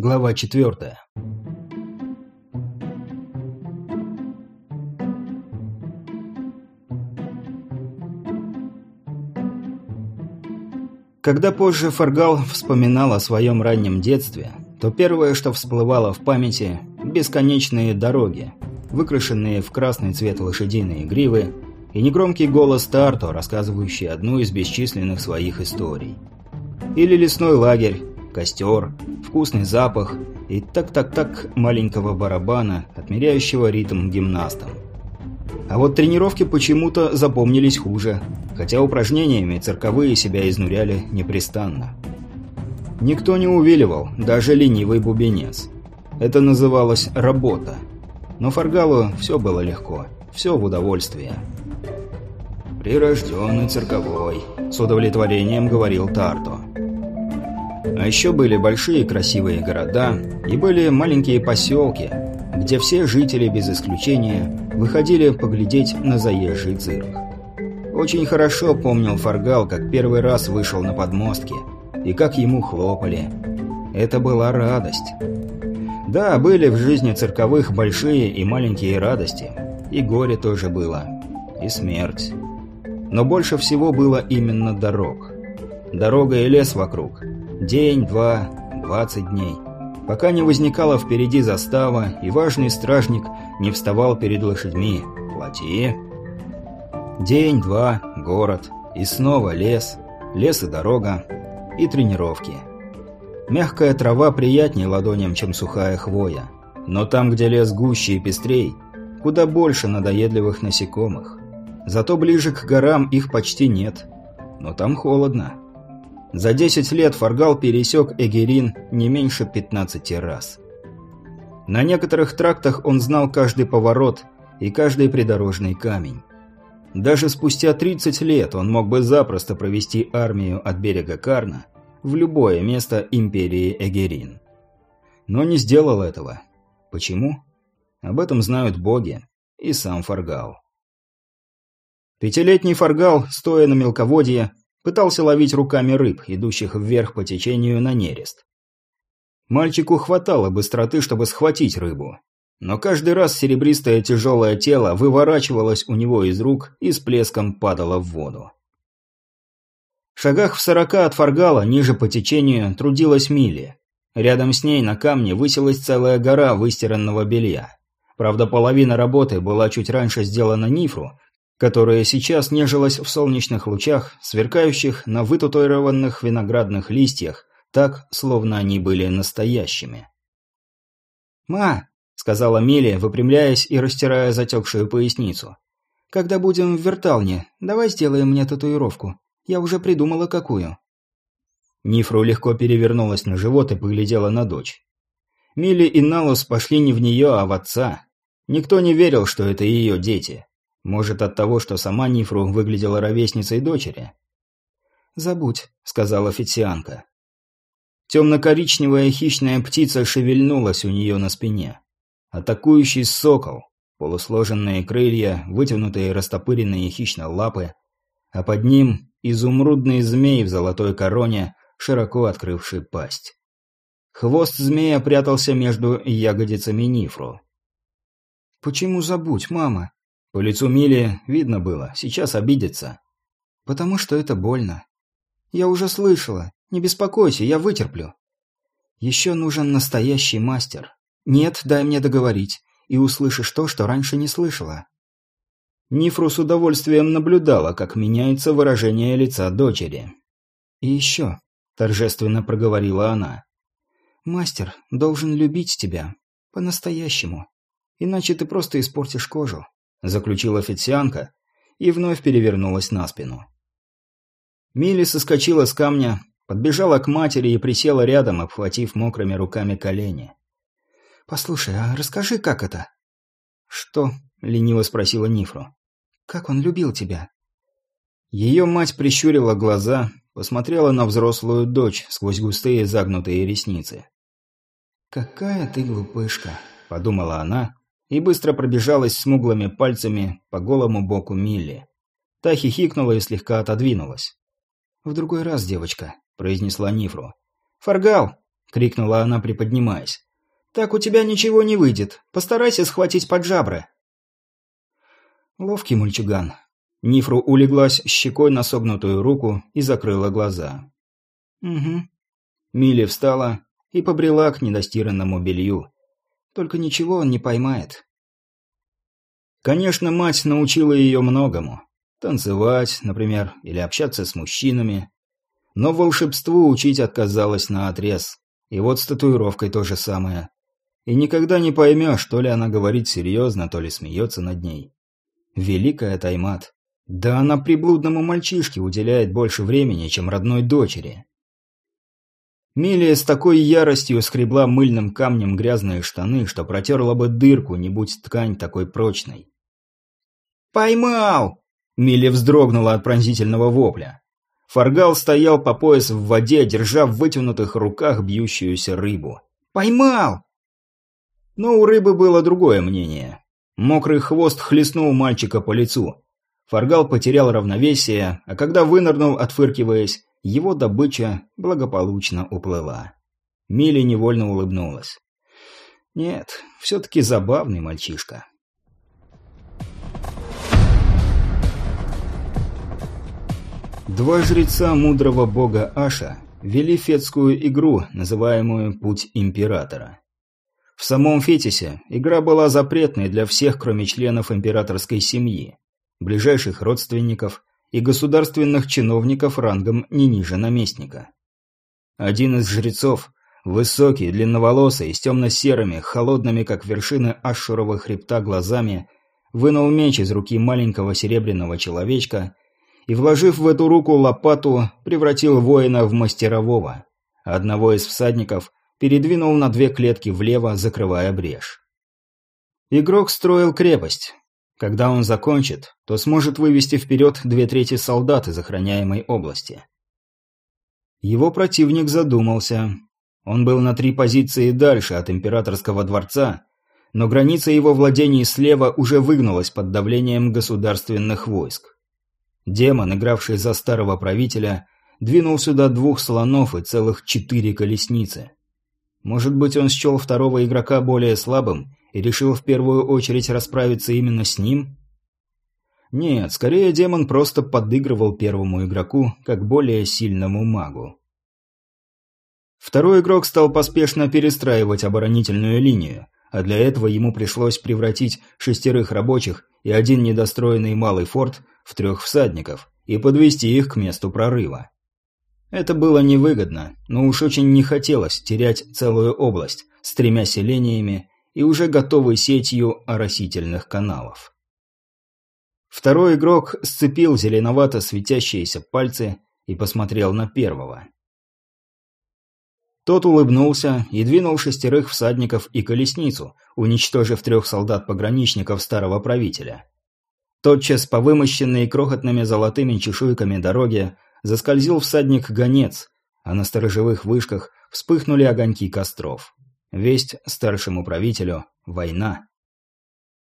Глава четвертая. Когда позже Фаргал вспоминал о своем раннем детстве, то первое, что всплывало в памяти – бесконечные дороги, выкрашенные в красный цвет лошадиные гривы и негромкий голос Тарто, рассказывающий одну из бесчисленных своих историй. Или лесной лагерь, костер, вкусный запах и так-так-так маленького барабана, отмеряющего ритм гимнастам. А вот тренировки почему-то запомнились хуже, хотя упражнениями цирковые себя изнуряли непрестанно. Никто не увиливал, даже ленивый бубенец. Это называлось «работа». Но Фаргалу все было легко, все в удовольствие. «Прирожденный цирковой», — с удовлетворением говорил Тарто. А еще были большие красивые города и были маленькие поселки, где все жители без исключения выходили поглядеть на заезжий цирк. Очень хорошо помнил Фаргал, как первый раз вышел на подмостки, и как ему хлопали. Это была радость. Да, были в жизни цирковых большие и маленькие радости, и горе тоже было, и смерть. Но больше всего было именно дорог. Дорога и лес вокруг. День, два, двадцать дней – пока не возникала впереди застава, и важный стражник не вставал перед лошадьми. «Плати!» День, два, город, и снова лес, лес и дорога, и тренировки. Мягкая трава приятнее ладоням, чем сухая хвоя. Но там, где лес гуще и пестрей, куда больше надоедливых насекомых. Зато ближе к горам их почти нет. Но там холодно. За 10 лет Фаргал пересек Эгерин не меньше 15 раз. На некоторых трактах он знал каждый поворот и каждый придорожный камень. Даже спустя 30 лет он мог бы запросто провести армию от берега Карна в любое место империи Эгерин. Но не сделал этого. Почему? Об этом знают боги и сам Фаргал. Пятилетний Фаргал, стоя на мелководье, Пытался ловить руками рыб, идущих вверх по течению на нерест. Мальчику хватало быстроты, чтобы схватить рыбу. Но каждый раз серебристое тяжелое тело выворачивалось у него из рук и с плеском падало в воду. В шагах в сорока от Фаргала, ниже по течению, трудилась Мили. Рядом с ней на камне высилась целая гора выстиранного белья. Правда, половина работы была чуть раньше сделана Нифру, которая сейчас нежилась в солнечных лучах, сверкающих на вытатуированных виноградных листьях, так, словно они были настоящими. «Ма!» — сказала Милли, выпрямляясь и растирая затекшую поясницу. «Когда будем в Верталне, давай сделаем мне татуировку. Я уже придумала, какую». Нифру легко перевернулась на живот и поглядела на дочь. Милли и Налус пошли не в нее, а в отца. Никто не верил, что это ее дети. Может, от того, что сама Нифру выглядела ровесницей дочери? «Забудь», — сказала официанка. Темно-коричневая хищная птица шевельнулась у нее на спине. Атакующий сокол, полусложенные крылья, вытянутые растопыренные хищно лапы, а под ним изумрудный змей в золотой короне, широко открывший пасть. Хвост змея прятался между ягодицами Нифру. «Почему забудь, мама?» По лицу Мили видно было, сейчас обидится. Потому что это больно. Я уже слышала. Не беспокойся, я вытерплю. Еще нужен настоящий мастер. Нет, дай мне договорить, и услышишь то, что раньше не слышала. Нифру с удовольствием наблюдала, как меняется выражение лица дочери. «И еще», — торжественно проговорила она, — «мастер должен любить тебя. По-настоящему. Иначе ты просто испортишь кожу заключила официантка и вновь перевернулась на спину. Милли соскочила с камня, подбежала к матери и присела рядом, обхватив мокрыми руками колени. «Послушай, а расскажи, как это?» «Что?» — лениво спросила Нифру. «Как он любил тебя?» Ее мать прищурила глаза, посмотрела на взрослую дочь сквозь густые загнутые ресницы. «Какая ты глупышка», — подумала она и быстро пробежалась смуглыми пальцами по голому боку Милли. Та хихикнула и слегка отодвинулась. «В другой раз, девочка», — произнесла Нифру. «Фаргал!» — крикнула она, приподнимаясь. «Так у тебя ничего не выйдет. Постарайся схватить под жабры». Ловкий мальчуган. Нифру улеглась щекой на согнутую руку и закрыла глаза. «Угу». Милли встала и побрела к недостиранному белью. Только ничего он не поймает. Конечно, мать научила ее многому. Танцевать, например, или общаться с мужчинами. Но волшебству учить отказалась наотрез. И вот с татуировкой то же самое. И никогда не поймешь, то ли она говорит серьезно, то ли смеется над ней. Великая Таймат. Да она приблудному мальчишке уделяет больше времени, чем родной дочери. Милия с такой яростью скребла мыльным камнем грязные штаны, что протерла бы дырку, не будь ткань такой прочной. «Поймал!» Милли вздрогнула от пронзительного вопля. Фаргал стоял по пояс в воде, держа в вытянутых руках бьющуюся рыбу. «Поймал!» Но у рыбы было другое мнение. Мокрый хвост хлестнул мальчика по лицу. Фаргал потерял равновесие, а когда вынырнул, отфыркиваясь, его добыча благополучно уплыла. Милли невольно улыбнулась. Нет, все-таки забавный мальчишка. Два жреца мудрого бога Аша вели фетскую игру, называемую «Путь Императора». В самом Фетисе игра была запретной для всех, кроме членов императорской семьи, ближайших родственников и государственных чиновников рангом не ниже наместника. Один из жрецов, высокий, длинноволосый, с темно-серыми, холодными, как вершины Ашшурова хребта, глазами, вынул меч из руки маленького серебряного человечка и, вложив в эту руку лопату, превратил воина в мастерового. Одного из всадников передвинул на две клетки влево, закрывая брешь. Игрок строил крепость. Когда он закончит, то сможет вывести вперед две трети солдат из охраняемой области. Его противник задумался. Он был на три позиции дальше от императорского дворца, но граница его владений слева уже выгнулась под давлением государственных войск. Демон, игравший за старого правителя, двинул сюда двух слонов и целых четыре колесницы. Может быть, он счел второго игрока более слабым и решил в первую очередь расправиться именно с ним? Нет, скорее демон просто подыгрывал первому игроку, как более сильному магу. Второй игрок стал поспешно перестраивать оборонительную линию, а для этого ему пришлось превратить шестерых рабочих и один недостроенный малый форт в трех всадников и подвести их к месту прорыва. Это было невыгодно, но уж очень не хотелось терять целую область с тремя селениями и уже готовой сетью оросительных каналов. Второй игрок сцепил зеленовато светящиеся пальцы и посмотрел на первого. Тот улыбнулся и двинул шестерых всадников и колесницу, уничтожив трех солдат-пограничников старого правителя. Тотчас по вымощенной крохотными золотыми чешуйками дороге заскользил всадник-гонец, а на сторожевых вышках вспыхнули огоньки костров. Весть старшему правителю – война.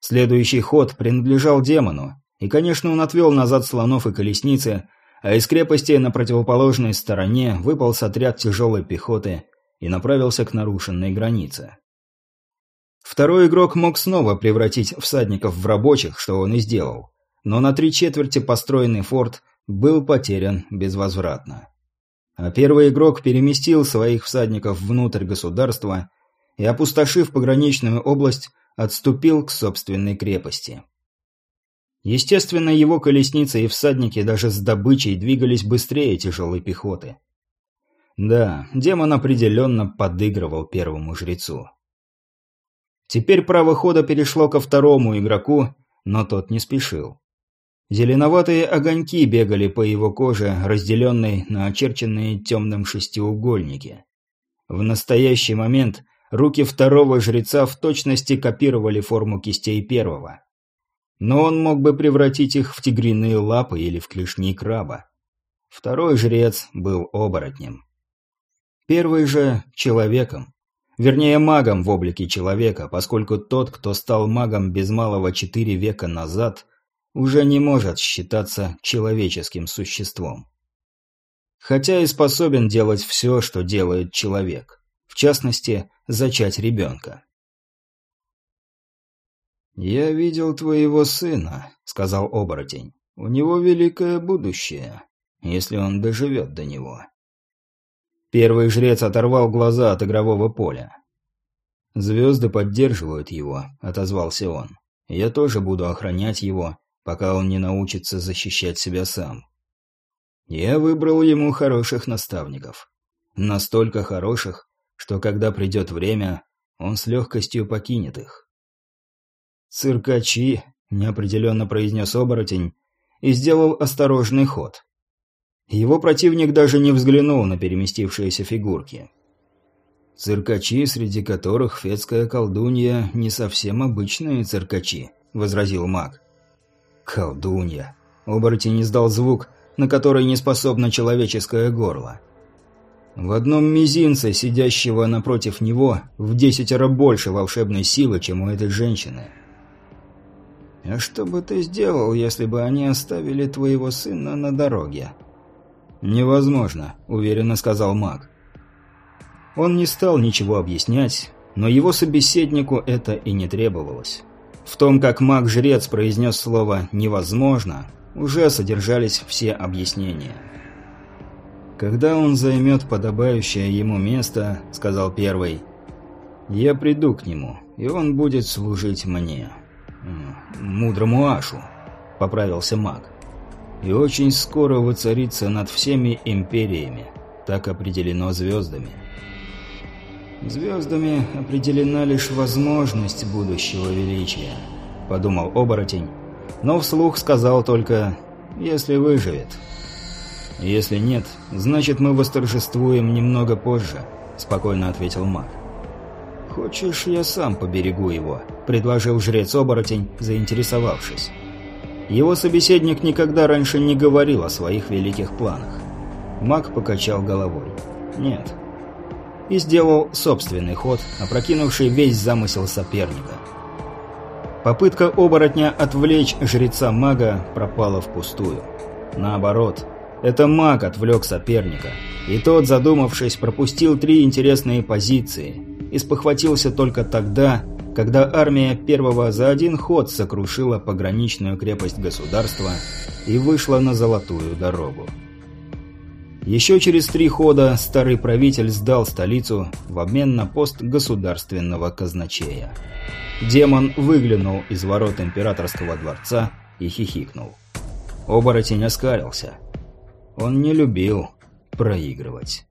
Следующий ход принадлежал демону, и, конечно, он отвел назад слонов и колесницы, а из крепости на противоположной стороне выпал с отряд тяжелой пехоты и направился к нарушенной границе. Второй игрок мог снова превратить всадников в рабочих, что он и сделал. Но на три четверти построенный форт был потерян безвозвратно. А первый игрок переместил своих всадников внутрь государства и, опустошив пограничную область, отступил к собственной крепости. Естественно, его колесницы и всадники даже с добычей двигались быстрее тяжелой пехоты. Да, демон определенно подыгрывал первому жрецу. Теперь право хода перешло ко второму игроку, но тот не спешил. Зеленоватые огоньки бегали по его коже, разделенной на очерченные темным шестиугольники. В настоящий момент руки второго жреца в точности копировали форму кистей первого. Но он мог бы превратить их в тигриные лапы или в клешни краба. Второй жрец был оборотнем. Первый же – человеком. Вернее, магом в облике человека, поскольку тот, кто стал магом без малого четыре века назад, уже не может считаться человеческим существом. Хотя и способен делать все, что делает человек. в частности, зачать ребенка. «Я видел твоего сына», — сказал оборотень. «У него великое будущее, если он доживет до него». Первый жрец оторвал глаза от игрового поля. «Звезды поддерживают его», — отозвался он. «Я тоже буду охранять его, пока он не научится защищать себя сам. Я выбрал ему хороших наставников. Настолько хороших, что когда придет время, он с легкостью покинет их». «Циркачи», — неопределенно произнес оборотень и сделал осторожный ход. Его противник даже не взглянул на переместившиеся фигурки. «Циркачи, среди которых фетская колдунья, не совсем обычные циркачи», — возразил маг. «Колдунья». Оборотень издал звук, на который не способно человеческое горло. В одном мизинце, сидящего напротив него, в десятеро больше волшебной силы, чем у этой женщины. «А что бы ты сделал, если бы они оставили твоего сына на дороге?» «Невозможно», — уверенно сказал маг. Он не стал ничего объяснять, но его собеседнику это и не требовалось. В том, как маг-жрец произнес слово «невозможно», уже содержались все объяснения. «Когда он займет подобающее ему место», — сказал первый, — «я приду к нему, и он будет служить мне». «Мудрому Ашу», — поправился маг и очень скоро воцарится над всеми империями. Так определено звездами. «Звездами определена лишь возможность будущего величия», — подумал оборотень, но вслух сказал только «если выживет». «Если нет, значит мы восторжествуем немного позже», — спокойно ответил маг. «Хочешь, я сам поберегу его?» — предложил жрец-оборотень, заинтересовавшись. Его собеседник никогда раньше не говорил о своих великих планах. Маг покачал головой. «Нет». И сделал собственный ход, опрокинувший весь замысел соперника. Попытка оборотня отвлечь жреца-мага пропала впустую. Наоборот, это маг отвлек соперника, и тот, задумавшись, пропустил три интересные позиции и спохватился только тогда, когда армия первого за один ход сокрушила пограничную крепость государства и вышла на Золотую дорогу. Еще через три хода старый правитель сдал столицу в обмен на пост государственного казначея. Демон выглянул из ворот императорского дворца и хихикнул. Оборотень оскалился. Он не любил проигрывать.